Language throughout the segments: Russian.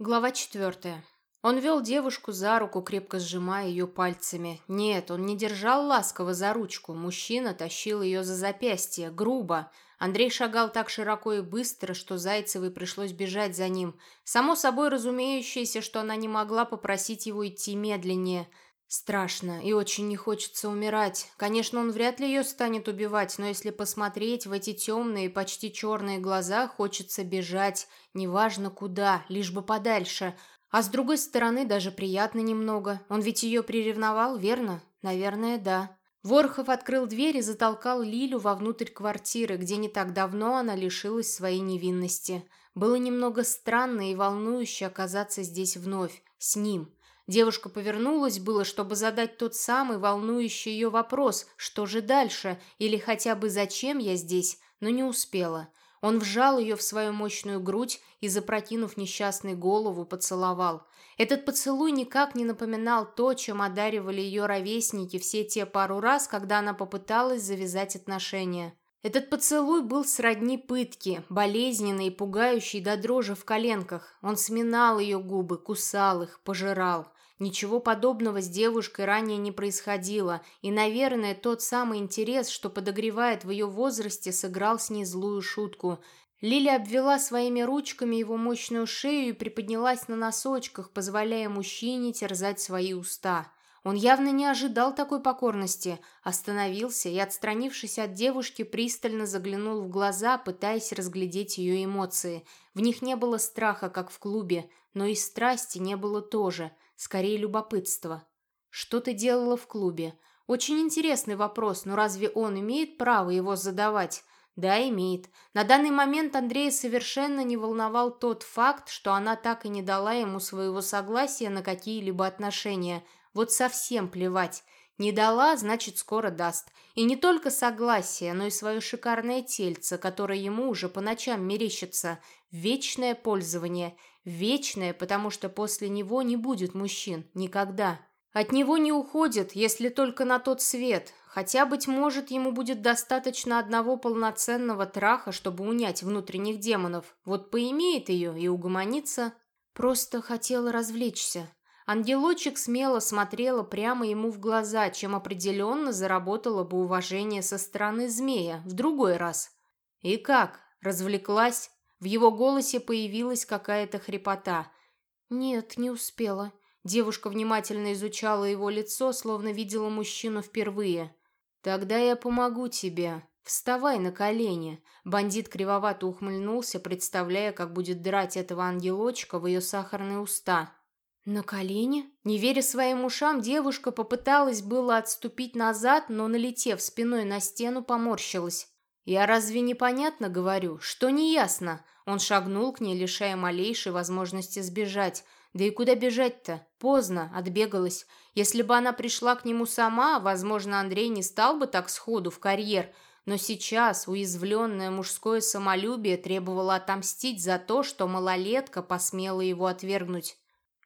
Глава четвертая. Он вел девушку за руку, крепко сжимая ее пальцами. Нет, он не держал ласково за ручку. Мужчина тащил ее за запястье, грубо. Андрей шагал так широко и быстро, что Зайцевой пришлось бежать за ним. Само собой разумеющееся, что она не могла попросить его идти медленнее – Страшно и очень не хочется умирать. Конечно, он вряд ли ее станет убивать, но если посмотреть в эти темные, почти черные глаза, хочется бежать, неважно куда, лишь бы подальше. А с другой стороны, даже приятно немного. Он ведь ее приревновал, верно? Наверное, да. Ворхов открыл дверь и затолкал Лилю вовнутрь квартиры, где не так давно она лишилась своей невинности. Было немного странно и волнующе оказаться здесь вновь, с ним. Девушка повернулась было, чтобы задать тот самый волнующий ее вопрос, что же дальше, или хотя бы зачем я здесь, но не успела. Он вжал ее в свою мощную грудь и, запрокинув несчастный голову, поцеловал. Этот поцелуй никак не напоминал то, чем одаривали ее ровесники все те пару раз, когда она попыталась завязать отношения. Этот поцелуй был сродни пытке, болезненный и пугающий до дрожи в коленках. Он сминал ее губы, кусал их, пожирал. Ничего подобного с девушкой ранее не происходило, и, наверное, тот самый интерес, что подогревает в ее возрасте, сыграл с ней злую шутку. Лиля обвела своими ручками его мощную шею и приподнялась на носочках, позволяя мужчине терзать свои уста. Он явно не ожидал такой покорности, остановился и, отстранившись от девушки, пристально заглянул в глаза, пытаясь разглядеть ее эмоции. В них не было страха, как в клубе, но и страсти не было тоже – скорее любопытство. Что ты делала в клубе? Очень интересный вопрос, но разве он имеет право его задавать? Да, имеет. На данный момент Андрея совершенно не волновал тот факт, что она так и не дала ему своего согласия на какие-либо отношения. Вот совсем плевать. Не дала, значит, скоро даст. И не только согласие, но и свое шикарное тельце, которое ему уже по ночам мерещится. Вечное пользование. Вечное, потому что после него не будет мужчин. Никогда. От него не уходит, если только на тот свет. Хотя, быть может, ему будет достаточно одного полноценного траха, чтобы унять внутренних демонов. Вот поимеет ее и угомонится. Просто хотела развлечься. Ангелочек смело смотрела прямо ему в глаза, чем определенно заработала бы уважение со стороны змея в другой раз. «И как? Развлеклась?» В его голосе появилась какая-то хрипота. «Нет, не успела». Девушка внимательно изучала его лицо, словно видела мужчину впервые. «Тогда я помогу тебе. Вставай на колени». Бандит кривовато ухмыльнулся, представляя, как будет драть этого ангелочка в ее сахарные уста. На колени? Не веря своим ушам, девушка попыталась было отступить назад, но, налетев спиной на стену, поморщилась. «Я разве непонятно говорю? Что неясно?» Он шагнул к ней, лишая малейшей возможности сбежать. Да и куда бежать-то? Поздно, отбегалась. Если бы она пришла к нему сама, возможно, Андрей не стал бы так сходу в карьер. Но сейчас уязвленное мужское самолюбие требовало отомстить за то, что малолетка посмела его отвергнуть.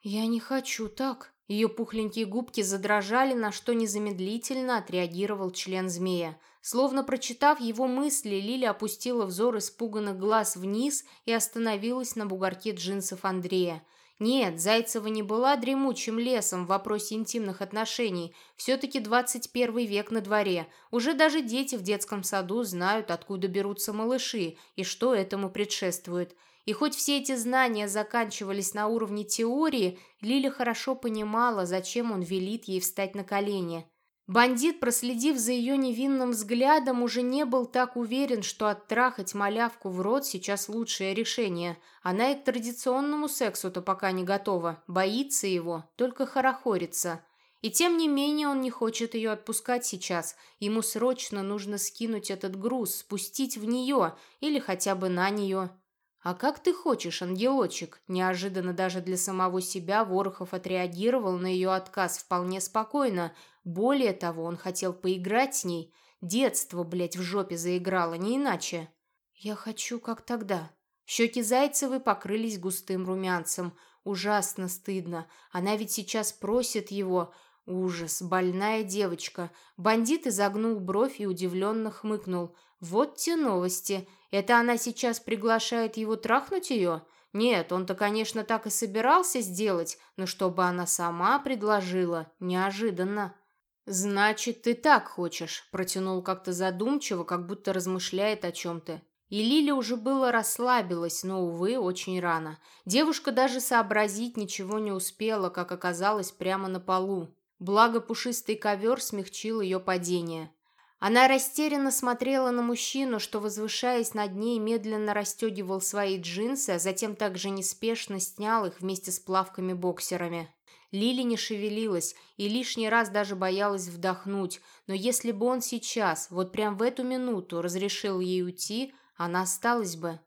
«Я не хочу так». Ее пухленькие губки задрожали, на что незамедлительно отреагировал член змея. Словно прочитав его мысли, Лиля опустила взор испуганных глаз вниз и остановилась на бугорке джинсов Андрея. Нет, Зайцева не была дремучим лесом в вопросе интимных отношений. Все-таки 21 век на дворе. Уже даже дети в детском саду знают, откуда берутся малыши и что этому предшествует. И хоть все эти знания заканчивались на уровне теории, Лиля хорошо понимала, зачем он велит ей встать на колени. Бандит, проследив за ее невинным взглядом, уже не был так уверен, что оттрахать малявку в рот сейчас лучшее решение. Она и к традиционному сексу-то пока не готова, боится его, только хорохорится. И тем не менее он не хочет ее отпускать сейчас. Ему срочно нужно скинуть этот груз, спустить в нее или хотя бы на нее. «А как ты хочешь, ангелочек?» Неожиданно даже для самого себя Ворохов отреагировал на ее отказ вполне спокойно. Более того, он хотел поиграть с ней. Детство, блядь, в жопе заиграло, не иначе. «Я хочу, как тогда». Щеки Зайцевой покрылись густым румянцем. Ужасно стыдно. Она ведь сейчас просит его... Ужас, больная девочка. Бандит изогнул бровь и удивленно хмыкнул. Вот те новости. Это она сейчас приглашает его трахнуть ее? Нет, он-то, конечно, так и собирался сделать, но чтобы она сама предложила, неожиданно. «Значит, ты так хочешь», — протянул как-то задумчиво, как будто размышляет о чем-то. И Лиля уже было расслабилась, но, увы, очень рано. Девушка даже сообразить ничего не успела, как оказалось прямо на полу. Благо пушистый ковер смягчил ее падение. Она растерянно смотрела на мужчину, что, возвышаясь над ней, медленно расстегивал свои джинсы, а затем также неспешно снял их вместе с плавками-боксерами. Лили не шевелилась и лишний раз даже боялась вдохнуть, но если бы он сейчас, вот прям в эту минуту, разрешил ей уйти, она осталась бы.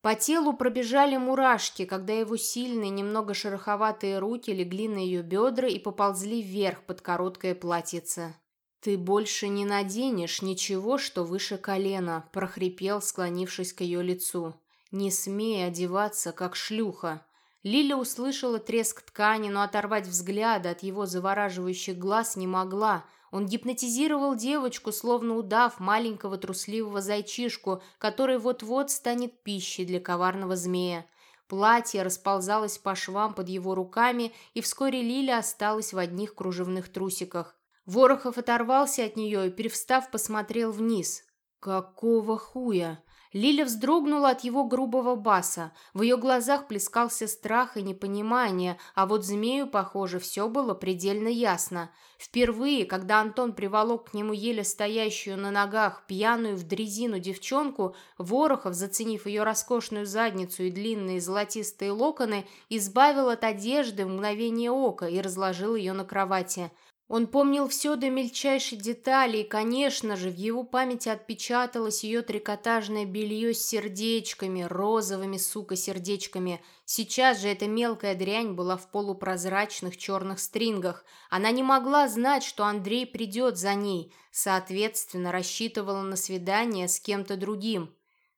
По телу пробежали мурашки, когда его сильные, немного шероховатые руки легли на ее бедра и поползли вверх под короткое платьице. «Ты больше не наденешь ничего, что выше колена», – прохрипел, склонившись к ее лицу. «Не смей одеваться, как шлюха. Лиля услышала треск ткани, но оторвать взгляда от его завораживающих глаз не могла. Он гипнотизировал девочку, словно удав маленького трусливого зайчишку, который вот-вот станет пищей для коварного змея. Платье расползалось по швам под его руками, и вскоре Лиля осталась в одних кружевных трусиках. Ворохов оторвался от нее и, перевстав, посмотрел вниз. «Какого хуя?» Лиля вздрогнула от его грубого баса. В ее глазах плескался страх и непонимание, а вот змею, похоже, все было предельно ясно. Впервые, когда Антон приволок к нему еле стоящую на ногах пьяную в дрезину девчонку, Ворохов, заценив ее роскошную задницу и длинные золотистые локоны, избавил от одежды в мгновение ока и разложил ее на кровати. Он помнил все до мельчайшей детали, и, конечно же, в его памяти отпечаталось ее трикотажное белье с сердечками, розовыми, сука, сердечками. Сейчас же эта мелкая дрянь была в полупрозрачных черных стрингах. Она не могла знать, что Андрей придет за ней, соответственно, рассчитывала на свидание с кем-то другим.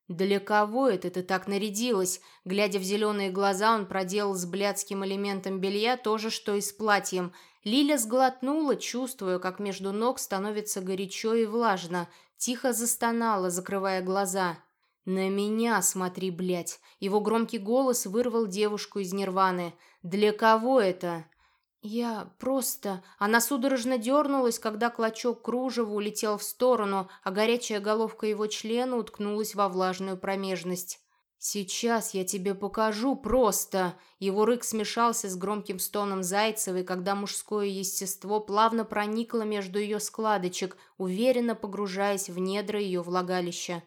«Для кого это ты так нарядилась?» Глядя в зеленые глаза, он проделал с блядским элементом белья то же, что и с платьем – Лиля сглотнула, чувствуя, как между ног становится горячо и влажно. Тихо застонала, закрывая глаза. «На меня смотри, блядь!» Его громкий голос вырвал девушку из нирваны. «Для кого это?» «Я просто...» Она судорожно дернулась, когда клочок кружева улетел в сторону, а горячая головка его члена уткнулась во влажную промежность. «Сейчас я тебе покажу просто!» Его рык смешался с громким стоном Зайцевой, когда мужское естество плавно проникло между ее складочек, уверенно погружаясь в недра ее влагалища.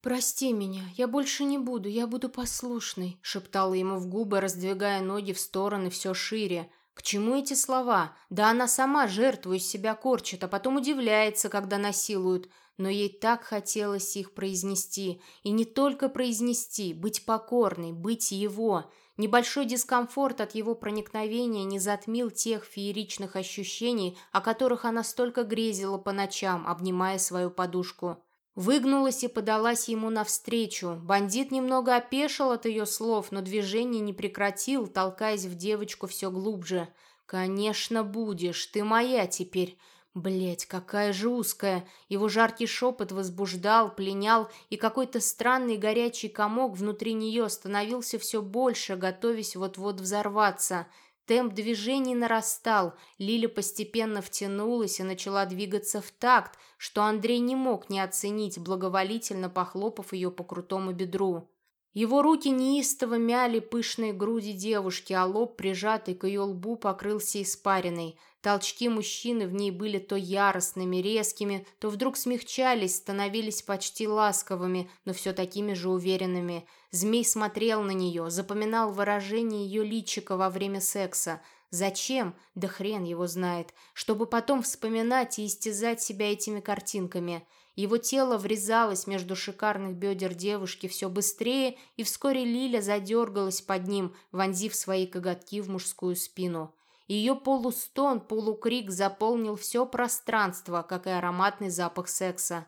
«Прости меня, я больше не буду, я буду послушной», — шептала ему в губы, раздвигая ноги в стороны все шире. К чему эти слова? Да она сама жертву из себя корчит, а потом удивляется, когда насилуют но ей так хотелось их произнести, и не только произнести, быть покорной, быть его. Небольшой дискомфорт от его проникновения не затмил тех фееричных ощущений, о которых она столько грезила по ночам, обнимая свою подушку. Выгнулась и подалась ему навстречу. Бандит немного опешил от ее слов, но движение не прекратил, толкаясь в девочку все глубже. «Конечно будешь, ты моя теперь. Блять, какая же узкая. Его жаркий шепот возбуждал, пленял, и какой-то странный горячий комок внутри нее становился все больше, готовясь вот-вот взорваться. Темп движений нарастал, Лиля постепенно втянулась и начала двигаться в такт, что Андрей не мог не оценить, благоволительно похлопав ее по крутому бедру. Его руки неистово мяли пышные груди девушки, а лоб, прижатый к ее лбу, покрылся испариной. Толчки мужчины в ней были то яростными, резкими, то вдруг смягчались, становились почти ласковыми, но все такими же уверенными. Змей смотрел на нее, запоминал выражение ее личика во время секса. Зачем? Да хрен его знает. Чтобы потом вспоминать и истязать себя этими картинками – его тело врезалось между шикарных бедер девушки все быстрее, и вскоре Лиля задергалась под ним, вонзив свои коготки в мужскую спину. Ее полустон, полукрик заполнил все пространство, как и ароматный запах секса.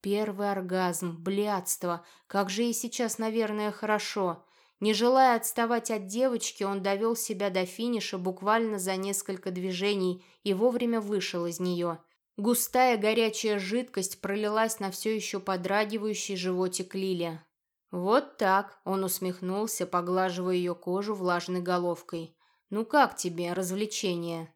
Первый оргазм, блядство, как же ей сейчас, наверное, хорошо. Не желая отставать от девочки, он довел себя до финиша буквально за несколько движений и вовремя вышел из нее. Густая горячая жидкость пролилась на все еще подрагивающий животик Лили. «Вот так», — он усмехнулся, поглаживая ее кожу влажной головкой. «Ну как тебе развлечение?»